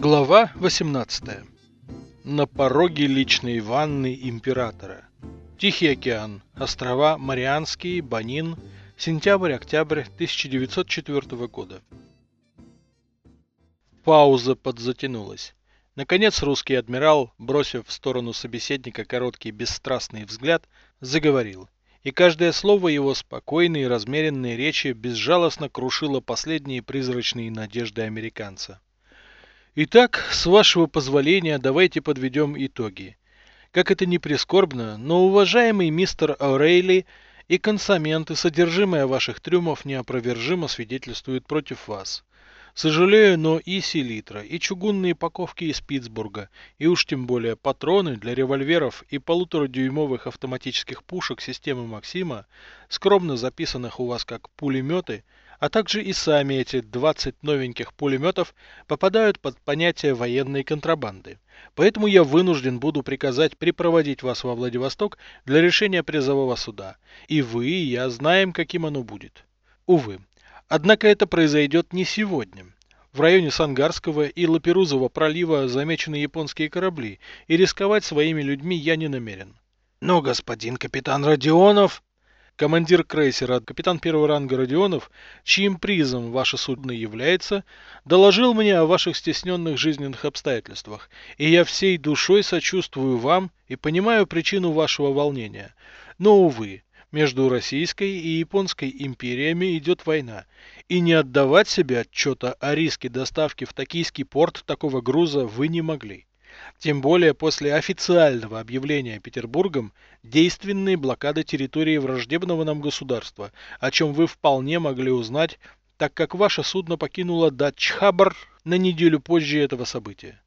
Глава 18. На пороге личной ванны императора. Тихий океан. Острова Марианские, Банин. Сентябрь-октябрь 1904 года. Пауза подзатянулась. Наконец русский адмирал, бросив в сторону собеседника короткий бесстрастный взгляд, заговорил. И каждое слово его спокойной и размеренной речи безжалостно крушило последние призрачные надежды американца. Итак, с вашего позволения, давайте подведем итоги. Как это ни прискорбно, но уважаемый мистер Аурейли и консоменты, содержимое ваших трюмов неопровержимо свидетельствуют против вас. Сожалею, но и селитра, и чугунные паковки из Питтсбурга, и уж тем более патроны для револьверов и полуторадюймовых автоматических пушек системы Максима, скромно записанных у вас как пулеметы, а также и сами эти 20 новеньких пулеметов попадают под понятие военной контрабанды. Поэтому я вынужден буду приказать припроводить вас во Владивосток для решения призового суда. И вы, и я знаем, каким оно будет. Увы, Однако это произойдет не сегодня. В районе Сангарского и Лаперузова пролива замечены японские корабли, и рисковать своими людьми я не намерен. Но господин капитан Родионов... Командир крейсера, капитан первого ранга Родионов, чьим призом ваше судно является, доложил мне о ваших стесненных жизненных обстоятельствах, и я всей душой сочувствую вам и понимаю причину вашего волнения. Но, увы, между Российской и Японской империями идет война, и не отдавать себе отчета о риске доставки в токийский порт такого груза вы не могли. Тем более после официального объявления Петербургом действенной блокады территории враждебного нам государства, о чем вы вполне могли узнать, так как ваше судно покинуло Датчхабр на неделю позже этого события.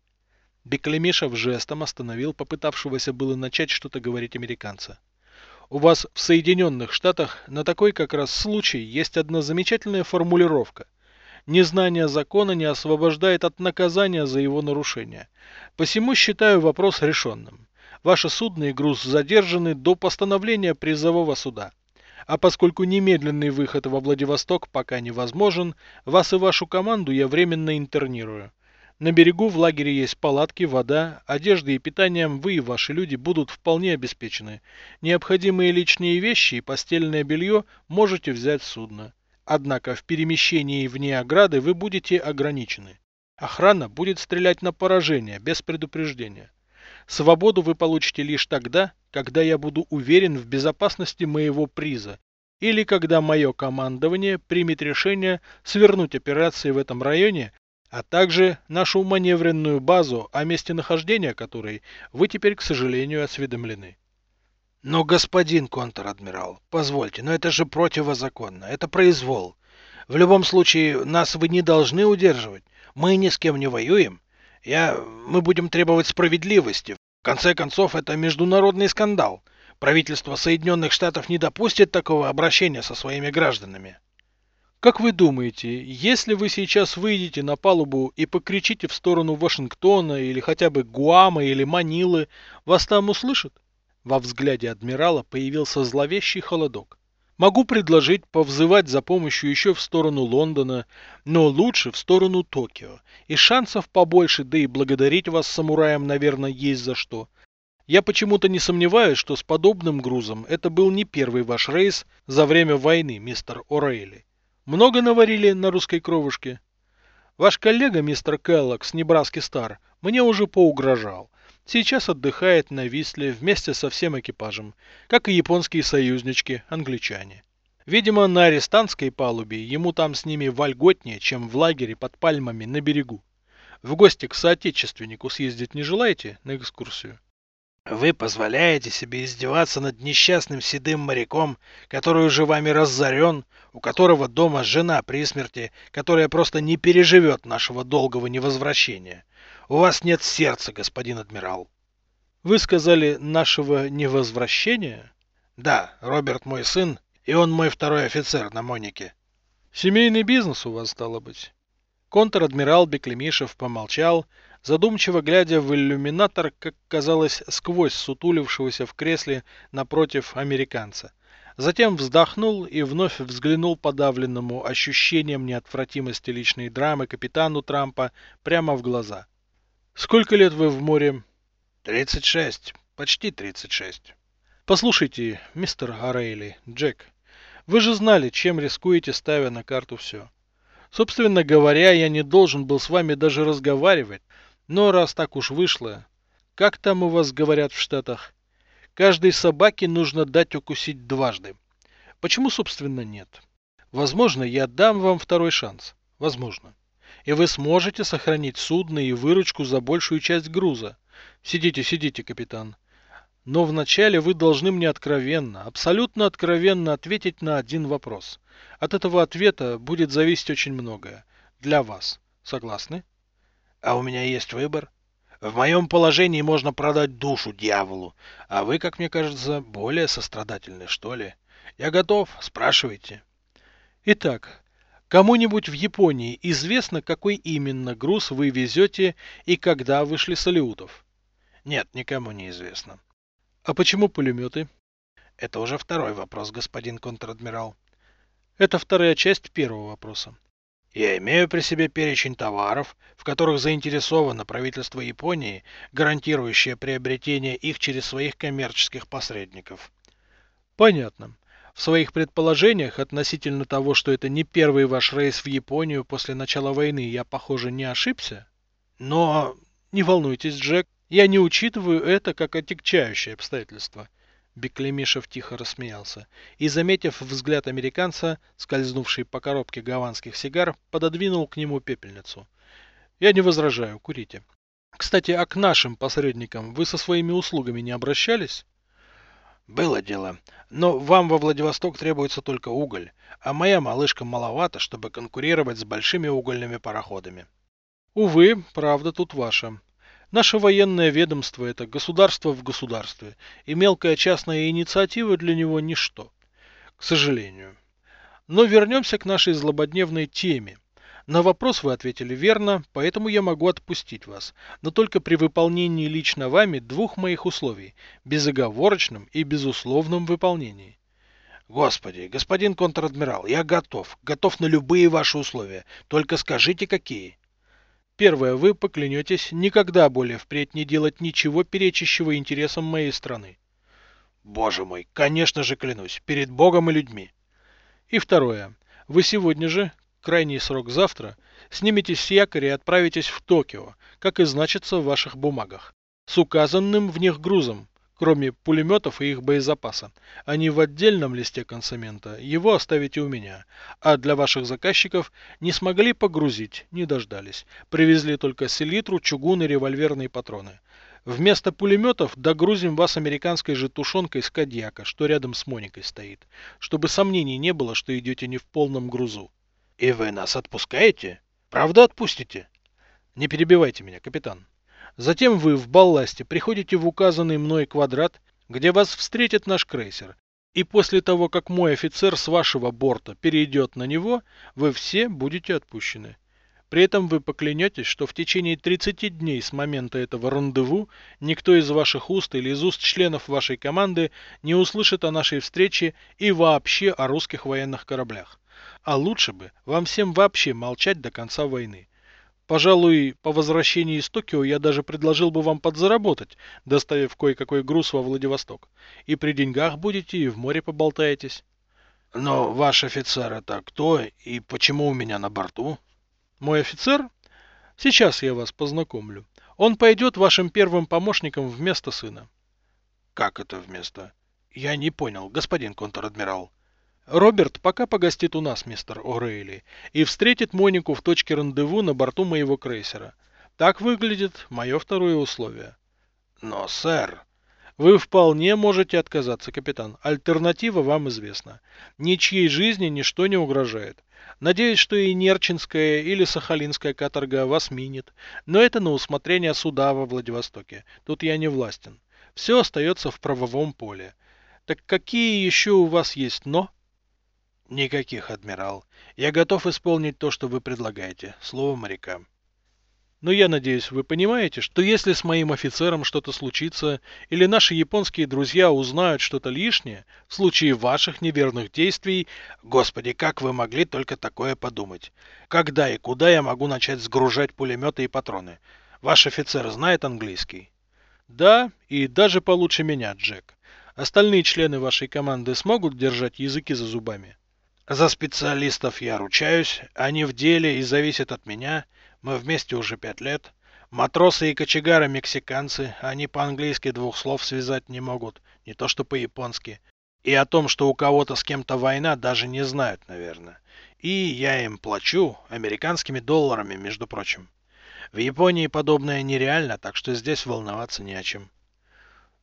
Беклемешев жестом остановил попытавшегося было начать что-то говорить американца. У вас в Соединенных Штатах на такой как раз случай есть одна замечательная формулировка. Незнание закона не освобождает от наказания за его нарушение. Посему считаю вопрос решенным. Ваше судно и груз задержаны до постановления призового суда. А поскольку немедленный выход во Владивосток пока невозможен, вас и вашу команду я временно интернирую. На берегу в лагере есть палатки, вода, одежда и питанием вы и ваши люди будут вполне обеспечены. Необходимые личные вещи и постельное белье можете взять с судна. Однако в перемещении вне ограды вы будете ограничены. Охрана будет стрелять на поражение, без предупреждения. Свободу вы получите лишь тогда, когда я буду уверен в безопасности моего приза, или когда мое командование примет решение свернуть операции в этом районе а также нашу маневренную базу, о месте нахождения которой вы теперь, к сожалению, осведомлены. Но, господин контр-адмирал, позвольте, но это же противозаконно, это произвол. В любом случае, нас вы не должны удерживать. Мы ни с кем не воюем. Я... Мы будем требовать справедливости. В конце концов, это международный скандал. Правительство Соединенных Штатов не допустит такого обращения со своими гражданами. Как вы думаете, если вы сейчас выйдете на палубу и покричите в сторону Вашингтона или хотя бы Гуама или Манилы, вас там услышат? Во взгляде адмирала появился зловещий холодок. Могу предложить повзывать за помощью еще в сторону Лондона, но лучше в сторону Токио. И шансов побольше, да и благодарить вас самураям, наверное, есть за что. Я почему-то не сомневаюсь, что с подобным грузом это был не первый ваш рейс за время войны, мистер О'Рейли. Много наварили на русской кровушке? Ваш коллега, мистер Келлок с Небраски Стар, мне уже поугрожал. Сейчас отдыхает на Висле вместе со всем экипажем, как и японские союзнички, англичане. Видимо, на арестантской палубе ему там с ними вольготнее, чем в лагере под пальмами на берегу. В гости к соотечественнику съездить не желаете на экскурсию? Вы позволяете себе издеваться над несчастным седым моряком, который уже вами разорен, у которого дома жена при смерти, которая просто не переживет нашего долгого невозвращения. У вас нет сердца, господин адмирал. Вы сказали нашего невозвращения? Да, Роберт мой сын, и он мой второй офицер на Монике. Семейный бизнес у вас стало быть. Контр-адмирал Беклемишев помолчал, задумчиво глядя в иллюминатор, как казалось, сквозь сутулившегося в кресле напротив американца. Затем вздохнул и вновь взглянул подавленному ощущением неотвратимости личной драмы капитану Трампа прямо в глаза. Сколько лет вы в море? 36. Почти 36. Послушайте, мистер Орейли, Джек, вы же знали, чем рискуете, ставя на карту все. Собственно говоря, я не должен был с вами даже разговаривать, но раз так уж вышло, как там у вас говорят в Штатах, каждой собаке нужно дать укусить дважды. Почему, собственно, нет? Возможно, я дам вам второй шанс. Возможно. И вы сможете сохранить судно и выручку за большую часть груза. Сидите, сидите, капитан. Но вначале вы должны мне откровенно, абсолютно откровенно ответить на один вопрос. От этого ответа будет зависеть очень многое. Для вас. Согласны? А у меня есть выбор. В моем положении можно продать душу дьяволу, а вы, как мне кажется, более сострадательны, что ли. Я готов, спрашивайте. Итак, кому-нибудь в Японии известно, какой именно груз вы везете и когда вышли с? Нет, никому не известно. А почему пулеметы? Это уже второй вопрос, господин контр-адмирал. Это вторая часть первого вопроса. Я имею при себе перечень товаров, в которых заинтересовано правительство Японии, гарантирующее приобретение их через своих коммерческих посредников. Понятно. В своих предположениях относительно того, что это не первый ваш рейс в Японию после начала войны, я, похоже, не ошибся? Но... Не волнуйтесь, Джек, я не учитываю это как отягчающее обстоятельство. Беклемишев тихо рассмеялся и, заметив взгляд американца, скользнувший по коробке гаванских сигар, пододвинул к нему пепельницу. «Я не возражаю, курите. Кстати, а к нашим посредникам вы со своими услугами не обращались?» «Было дело. Но вам во Владивосток требуется только уголь, а моя малышка маловато, чтобы конкурировать с большими угольными пароходами». «Увы, правда тут ваша. Наше военное ведомство – это государство в государстве, и мелкая частная инициатива для него – ничто. К сожалению. Но вернемся к нашей злободневной теме. На вопрос вы ответили верно, поэтому я могу отпустить вас, но только при выполнении лично вами двух моих условий – безоговорочном и безусловном выполнении. Господи, господин контр-адмирал, я готов, готов на любые ваши условия, только скажите какие. Первое, вы поклянетесь никогда более впредь не делать ничего перечащего интересам моей страны. Боже мой, конечно же клянусь, перед Богом и людьми. И второе, вы сегодня же, крайний срок завтра, сниметесь с якоря и отправитесь в Токио, как и значится в ваших бумагах, с указанным в них грузом, кроме пулеметов и их боезапаса. Они в отдельном листе консамента, его оставите у меня. А для ваших заказчиков не смогли погрузить, не дождались. Привезли только селитру, чугун и револьверные патроны. Вместо пулеметов догрузим вас американской же тушенкой с Кадьяка, что рядом с Моникой стоит, чтобы сомнений не было, что идете не в полном грузу. И вы нас отпускаете? Правда отпустите? Не перебивайте меня, капитан. Затем вы в балласте приходите в указанный мной квадрат, где вас встретит наш крейсер. И после того, как мой офицер с вашего борта перейдет на него, вы все будете отпущены. При этом вы поклянетесь, что в течение 30 дней с момента этого рандеву никто из ваших уст или из уст членов вашей команды не услышит о нашей встрече и вообще о русских военных кораблях. А лучше бы вам всем вообще молчать до конца войны. Пожалуй, по возвращении из Токио я даже предложил бы вам подзаработать, доставив кое-какой груз во Владивосток. И при деньгах будете, и в море поболтаетесь. Но ваш офицер это кто и почему у меня на борту? Мой офицер? Сейчас я вас познакомлю. Он пойдет вашим первым помощником вместо сына. Как это вместо? Я не понял, господин контр-адмирал. Роберт пока погостит у нас, мистер О'Рейли, и встретит Монику в точке рандеву на борту моего крейсера. Так выглядит мое второе условие. Но, сэр... Вы вполне можете отказаться, капитан. Альтернатива вам известна. Ничьей жизни ничто не угрожает. Надеюсь, что и Нерчинская или Сахалинская каторга вас минит. Но это на усмотрение суда во Владивостоке. Тут я не властен. Все остается в правовом поле. Так какие еще у вас есть «но»? Никаких, адмирал. Я готов исполнить то, что вы предлагаете. Слово моряка. Но я надеюсь, вы понимаете, что если с моим офицером что-то случится, или наши японские друзья узнают что-то лишнее, в случае ваших неверных действий... Господи, как вы могли только такое подумать? Когда и куда я могу начать сгружать пулеметы и патроны? Ваш офицер знает английский? Да, и даже получше меня, Джек. Остальные члены вашей команды смогут держать языки за зубами? За специалистов я ручаюсь, они в деле и зависят от меня. Мы вместе уже пять лет. Матросы и кочегары мексиканцы, они по-английски двух слов связать не могут, не то что по-японски. И о том, что у кого-то с кем-то война, даже не знают, наверное. И я им плачу американскими долларами, между прочим. В Японии подобное нереально, так что здесь волноваться не о чем.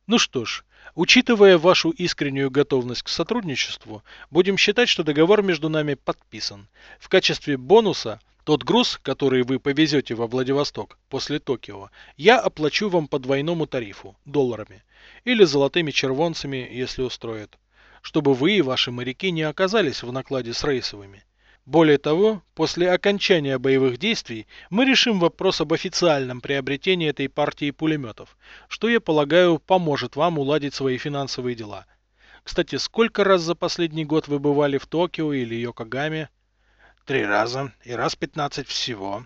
Ну что ж, учитывая вашу искреннюю готовность к сотрудничеству, будем считать, что договор между нами подписан. В качестве бонуса тот груз, который вы повезете во Владивосток после Токио, я оплачу вам по двойному тарифу, долларами. Или золотыми червонцами, если устроит чтобы вы и ваши моряки не оказались в накладе с рейсовыми. Более того, после окончания боевых действий мы решим вопрос об официальном приобретении этой партии пулеметов, что, я полагаю, поможет вам уладить свои финансовые дела. Кстати, сколько раз за последний год вы бывали в Токио или Йокогаме? Три раза, и раз пятнадцать всего.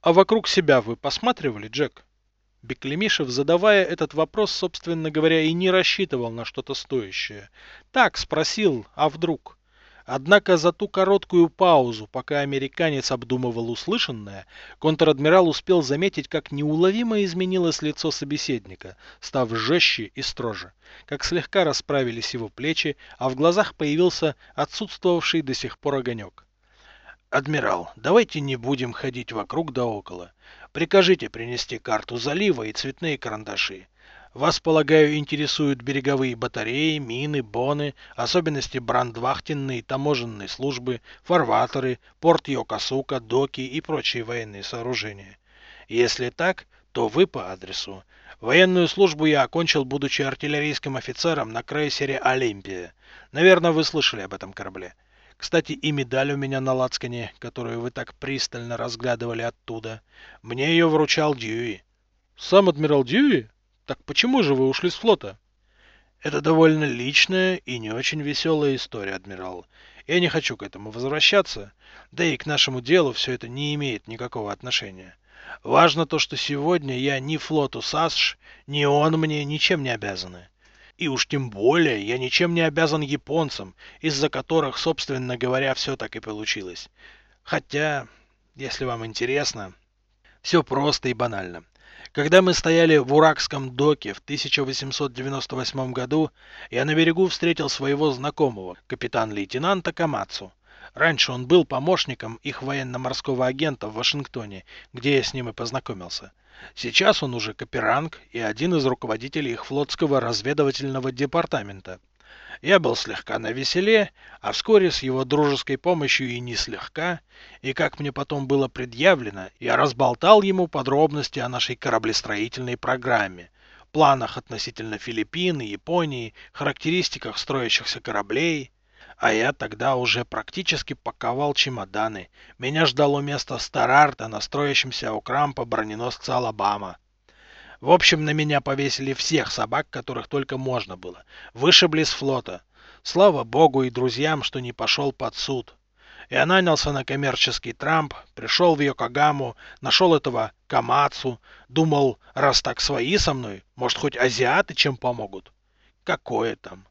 А вокруг себя вы посматривали, Джек? Беклемишев, задавая этот вопрос, собственно говоря, и не рассчитывал на что-то стоящее. Так, спросил, а вдруг? Однако за ту короткую паузу, пока американец обдумывал услышанное, контр-адмирал успел заметить, как неуловимо изменилось лицо собеседника, став жестче и строже, как слегка расправились его плечи, а в глазах появился отсутствовавший до сих пор огонек. «Адмирал, давайте не будем ходить вокруг да около. Прикажите принести карту залива и цветные карандаши. Вас, полагаю, интересуют береговые батареи, мины, боны, особенности брандвахтенной таможенной службы, фарватеры, порт Йокосука, доки и прочие военные сооружения. Если так, то вы по адресу. Военную службу я окончил, будучи артиллерийским офицером на крейсере «Олимпия». Наверное, вы слышали об этом корабле. Кстати, и медаль у меня на лацкане, которую вы так пристально разглядывали оттуда. Мне ее вручал Дьюи. Сам адмирал Дьюи? Так почему же вы ушли с флота? Это довольно личная и не очень веселая история, адмирал. Я не хочу к этому возвращаться, да и к нашему делу все это не имеет никакого отношения. Важно то, что сегодня я ни флоту САСШ, ни он мне ничем не обязаны. И уж тем более я ничем не обязан японцам, из-за которых, собственно говоря, все так и получилось. Хотя, если вам интересно, все просто и банально. Когда мы стояли в Уракском доке в 1898 году, я на берегу встретил своего знакомого, капитан-лейтенанта Камацу. Раньше он был помощником их военно-морского агента в Вашингтоне, где я с ним и познакомился. Сейчас он уже каперанг и один из руководителей их флотского разведывательного департамента. Я был слегка навеселе, а вскоре с его дружеской помощью и не слегка, и как мне потом было предъявлено, я разболтал ему подробности о нашей кораблестроительной программе, планах относительно Филиппин и Японии, характеристиках строящихся кораблей, а я тогда уже практически паковал чемоданы. Меня ждал у места Старарта на строящемся у Крампа броненосца Алабама. В общем, на меня повесили всех собак, которых только можно было. Вышибли с флота. Слава богу и друзьям, что не пошел под суд. Я нанялся на коммерческий трамп, пришел в Йокогаму, нашел этого Камацу, думал, раз так свои со мной, может, хоть азиаты чем помогут. Какое там.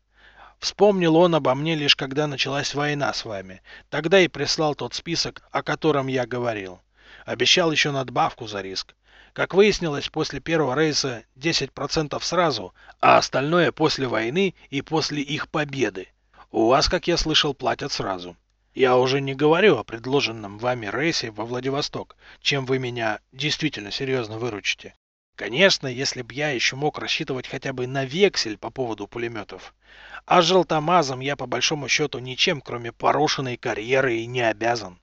Вспомнил он обо мне лишь когда началась война с вами. Тогда и прислал тот список, о котором я говорил. Обещал еще надбавку за риск. Как выяснилось, после первого рейса 10% сразу, а остальное после войны и после их победы. У вас, как я слышал, платят сразу. Я уже не говорю о предложенном вами рейсе во Владивосток, чем вы меня действительно серьезно выручите. Конечно, если б я еще мог рассчитывать хотя бы на вексель по поводу пулеметов. А желтомазом я по большому счету ничем, кроме порушенной карьеры, и не обязан.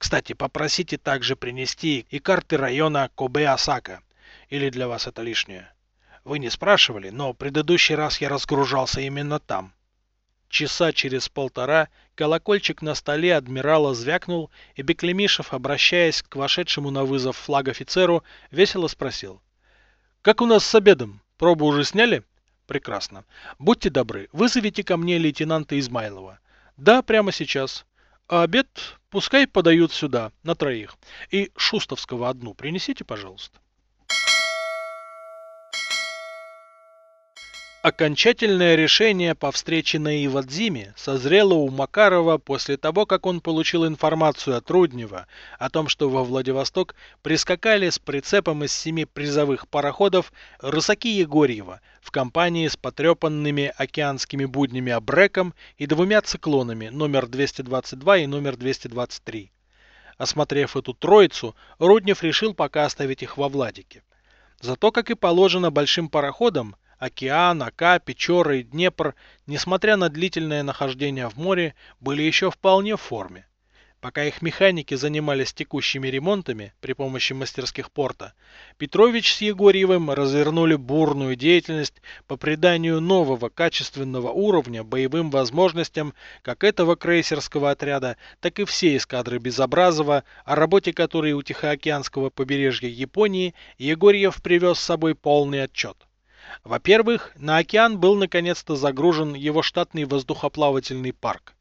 Кстати, попросите также принести и карты района Кобе-Осака. Или для вас это лишнее? Вы не спрашивали, но предыдущий раз я разгружался именно там. Часа через полтора колокольчик на столе адмирала звякнул, и Беклемишев, обращаясь к вошедшему на вызов флаг офицеру, весело спросил. Как у нас с обедом? Пробу уже сняли? Прекрасно. Будьте добры, вызовите ко мне лейтенанта Измайлова. Да, прямо сейчас. А обед пускай подают сюда, на троих. И Шустовского одну принесите, пожалуйста. Окончательное решение по встрече на Ивадзиме созрело у Макарова после того, как он получил информацию от Руднева о том, что во Владивосток прискакали с прицепом из семи призовых пароходов рысаки Егорьева в компании с потрепанными океанскими буднями Абреком и двумя циклонами номер 222 и номер 223. Осмотрев эту троицу, Руднев решил пока оставить их во Владике. Зато, как и положено большим пароходам, Океан, Ока, Печора и Днепр, несмотря на длительное нахождение в море, были еще вполне в форме. Пока их механики занимались текущими ремонтами при помощи мастерских порта, Петрович с Егорьевым развернули бурную деятельность по приданию нового качественного уровня боевым возможностям как этого крейсерского отряда, так и всей эскадры Безобразова, о работе которой у Тихоокеанского побережья Японии Егорьев привез с собой полный отчет. Во-первых, на океан был наконец-то загружен его штатный воздухоплавательный парк.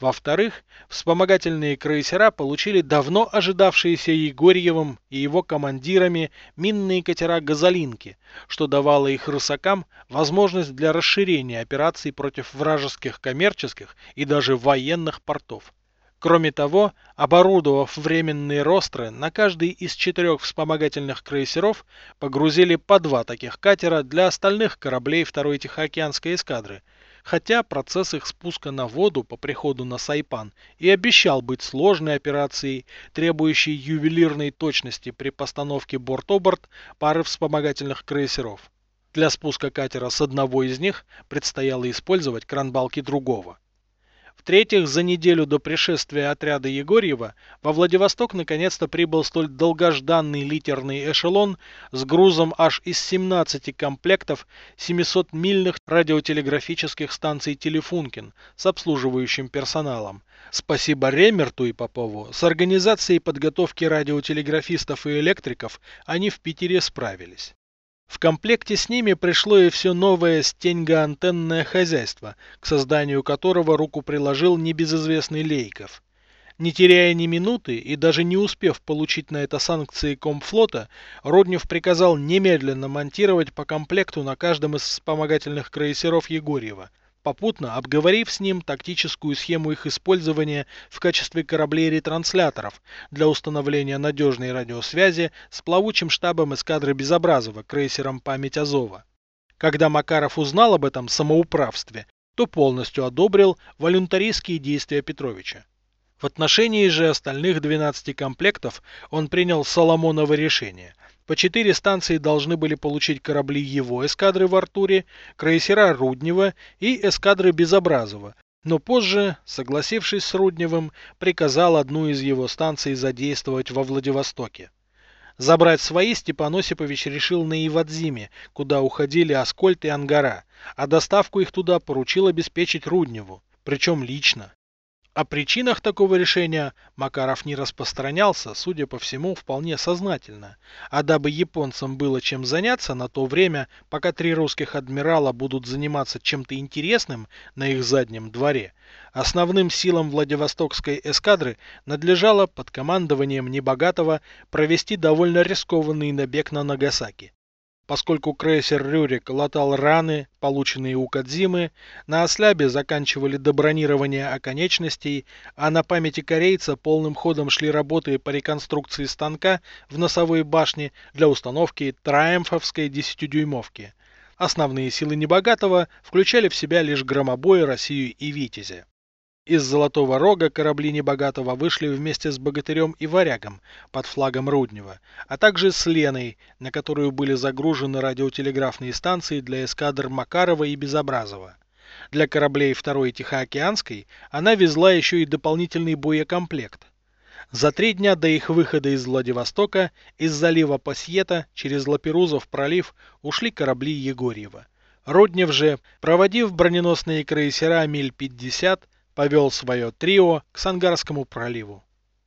Во-вторых, вспомогательные крейсера получили давно ожидавшиеся Егорьевым и его командирами минные катера «Газолинки», что давало их рысакам возможность для расширения операций против вражеских коммерческих и даже военных портов. Кроме того, оборудовав временные ростры, на каждый из четырех вспомогательных крейсеров погрузили по два таких катера для остальных кораблей второй Тихоокеанской эскадры, хотя процесс их спуска на воду по приходу на Сайпан и обещал быть сложной операцией, требующей ювелирной точности при постановке борт-оборт пары вспомогательных крейсеров. Для спуска катера с одного из них предстояло использовать кранбалки другого. В-третьих, за неделю до пришествия отряда Егорьева во Владивосток наконец-то прибыл столь долгожданный литерный эшелон с грузом аж из 17 комплектов 700-мильных радиотелеграфических станций «Телефункин» с обслуживающим персоналом. Спасибо Ремерту и Попову, с организацией подготовки радиотелеграфистов и электриков они в Питере справились. В комплекте с ними пришло и все новое стеньгоантенное хозяйство, к созданию которого руку приложил небезызвестный Лейков. Не теряя ни минуты и даже не успев получить на это санкции Комфлота, Роднев приказал немедленно монтировать по комплекту на каждом из вспомогательных крейсеров Егорьева – попутно обговорив с ним тактическую схему их использования в качестве кораблей-ретрансляторов для установления надежной радиосвязи с плавучим штабом эскадры Безобразова крейсером «Память Азова». Когда Макаров узнал об этом самоуправстве, то полностью одобрил волюнтаристские действия Петровича. В отношении же остальных 12 комплектов он принял Соломоново решение – по четыре станции должны были получить корабли его эскадры в Артуре, крейсера Руднева и эскадры Безобразова, но позже, согласившись с Рудневым, приказал одну из его станций задействовать во Владивостоке. Забрать свои Степан Осипович решил на Ивадзиме, куда уходили Аскольд и Ангара, а доставку их туда поручил обеспечить Рудневу, причем лично. О причинах такого решения Макаров не распространялся, судя по всему, вполне сознательно. А дабы японцам было чем заняться на то время, пока три русских адмирала будут заниматься чем-то интересным на их заднем дворе, основным силам Владивостокской эскадры надлежало под командованием Небогатого провести довольно рискованный набег на Нагасаки. Поскольку крейсер Рюрик латал раны, полученные у Кадзимы, на ослябе заканчивали добронирование оконечностей, а на памяти корейца полным ходом шли работы по реконструкции станка в носовой башне для установки траемфовской 10-дюймовки. Основные силы Небогатого включали в себя лишь громобои Россию и Витязя. Из Золотого Рога корабли Небогатого вышли вместе с Богатырем и Варягом под флагом Руднева, а также с Леной, на которую были загружены радиотелеграфные станции для эскадр Макарова и Безобразова. Для кораблей второй Тихоокеанской она везла еще и дополнительный боекомплект. За три дня до их выхода из Владивостока из залива Пасьета через Лаперузов пролив ушли корабли Егорьева. Руднев же, проводив броненосные крейсера миль 50, повел свое трио к Сангарскому проливу.